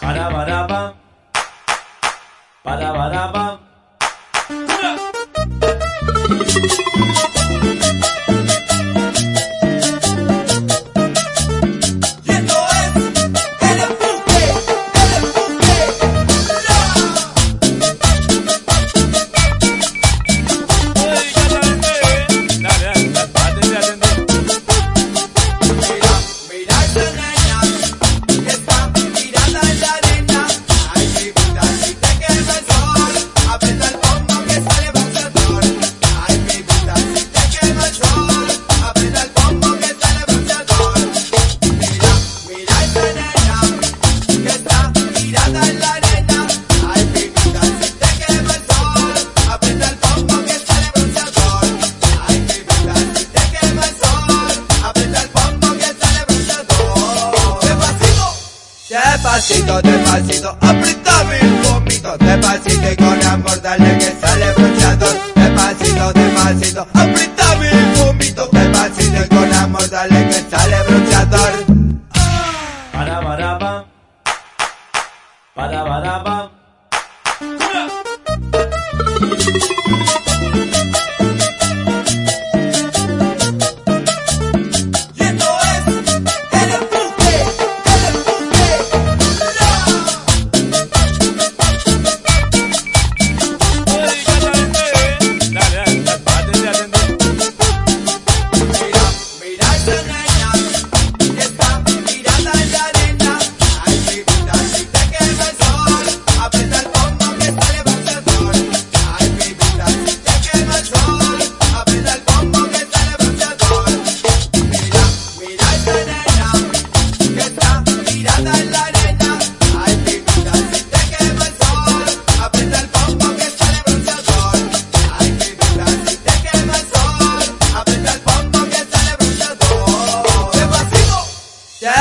Para baraba. despacito, despacito, aprieta mi poquito, despacito y con amor dale que sale bronceado, despacito, despacito, aprieta mi poquito, despacito y con amor dale que sale bronceador. Para baraba, para baraba.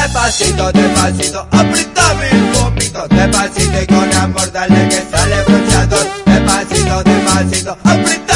Despacito, despacito, aprieta mi poquito Despacito y con amor dale que sale bronceador Despacito, despacito, aprieta